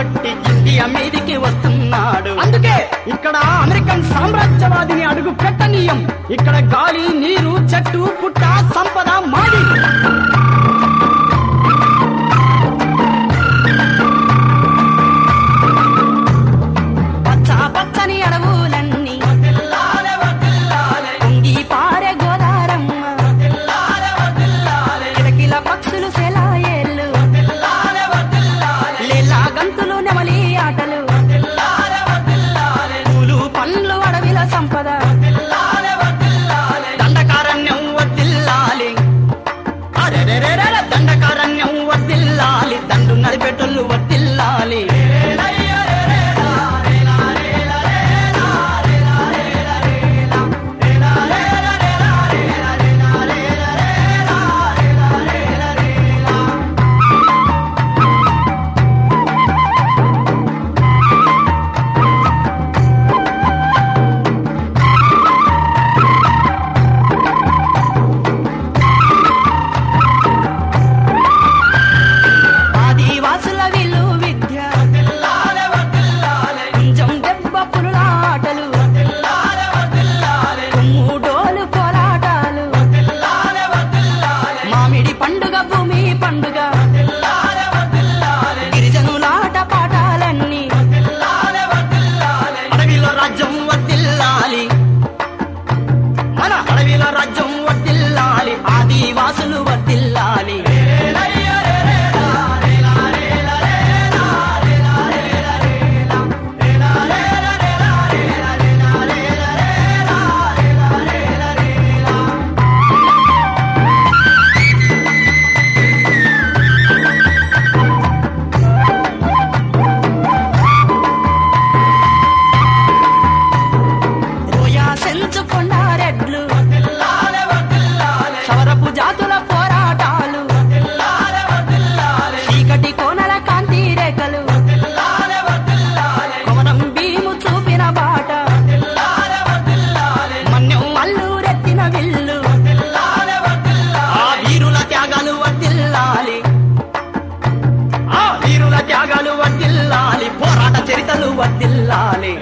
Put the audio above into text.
కాబట్టి ఇండియా మీదికి వస్తున్నాడు. అందుకే ఇక్కడ అమెరికన్ సామ్రాజ్యవాదిని అడుగు పెట్టనీయం. ఇక్కడ గాలి నీరు చెట్టు పుట్ట సంపద మాది. హరిపేటోళ్ళు వట్ట ఆదివాసులు వర్తిల్లాలి చరితలు వర్తిల్లాలి